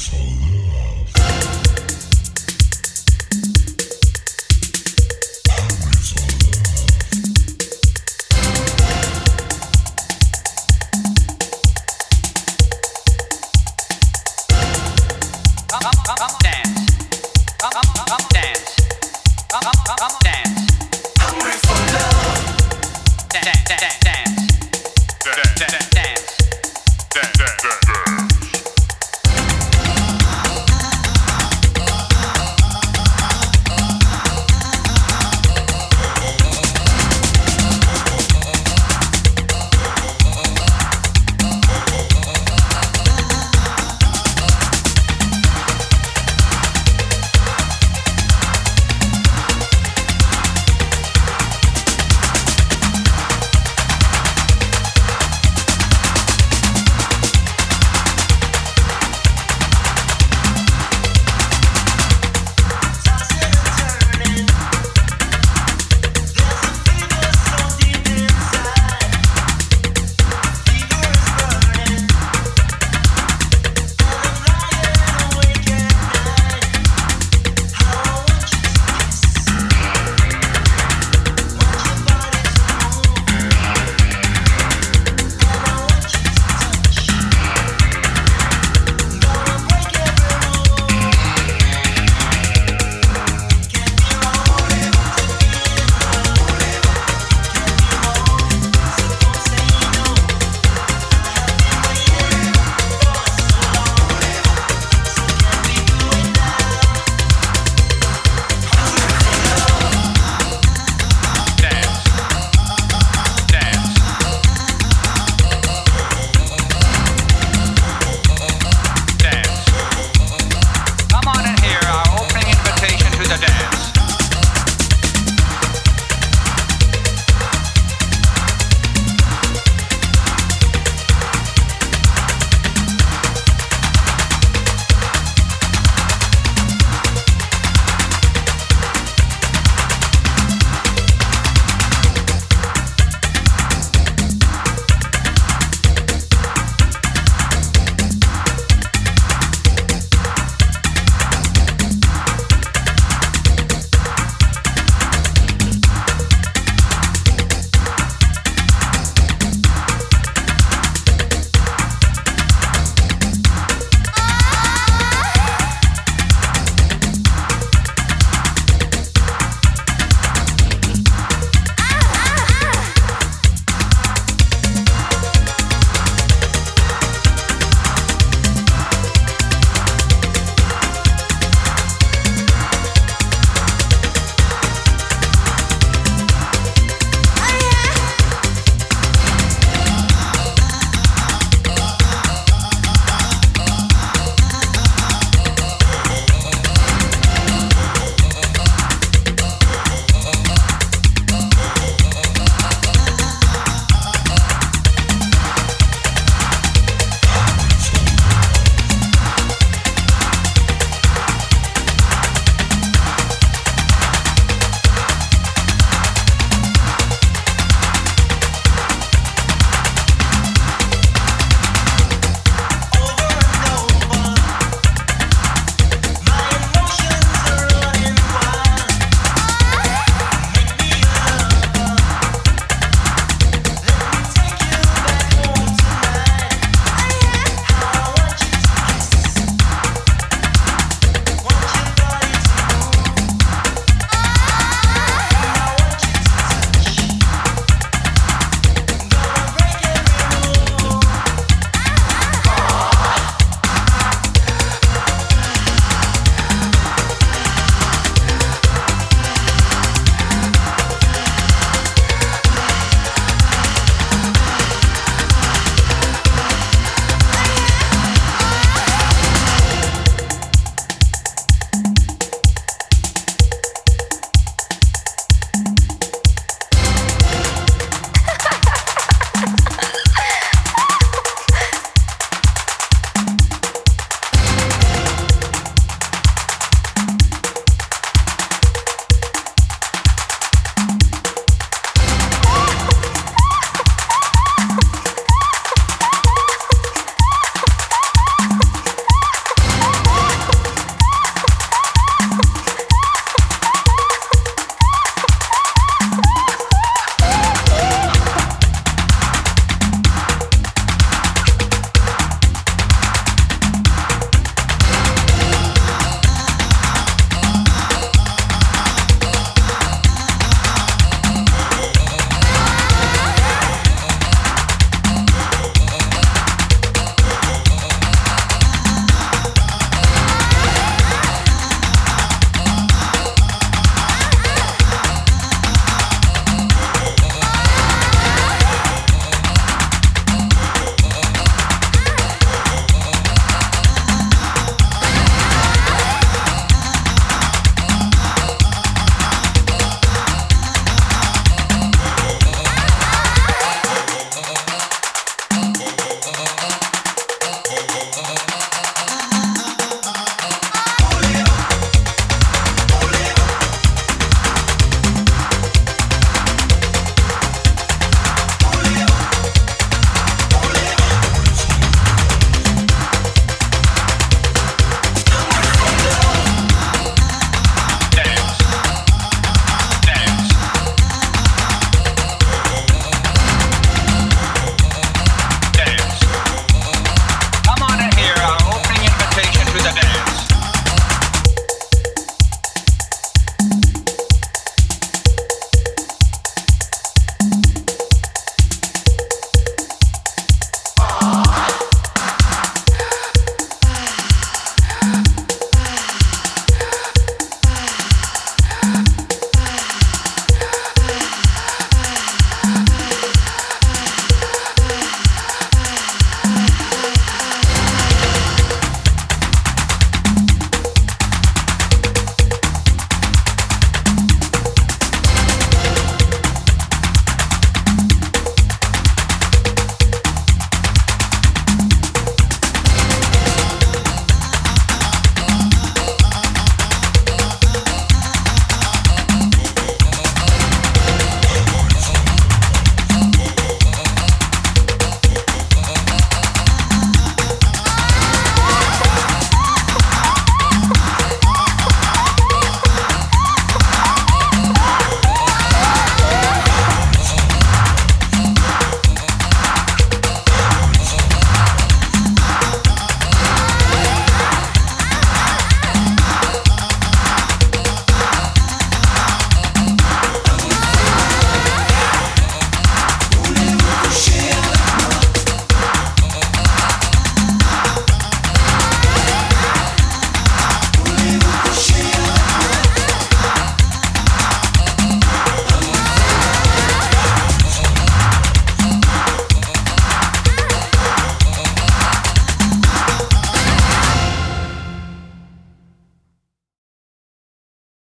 for love.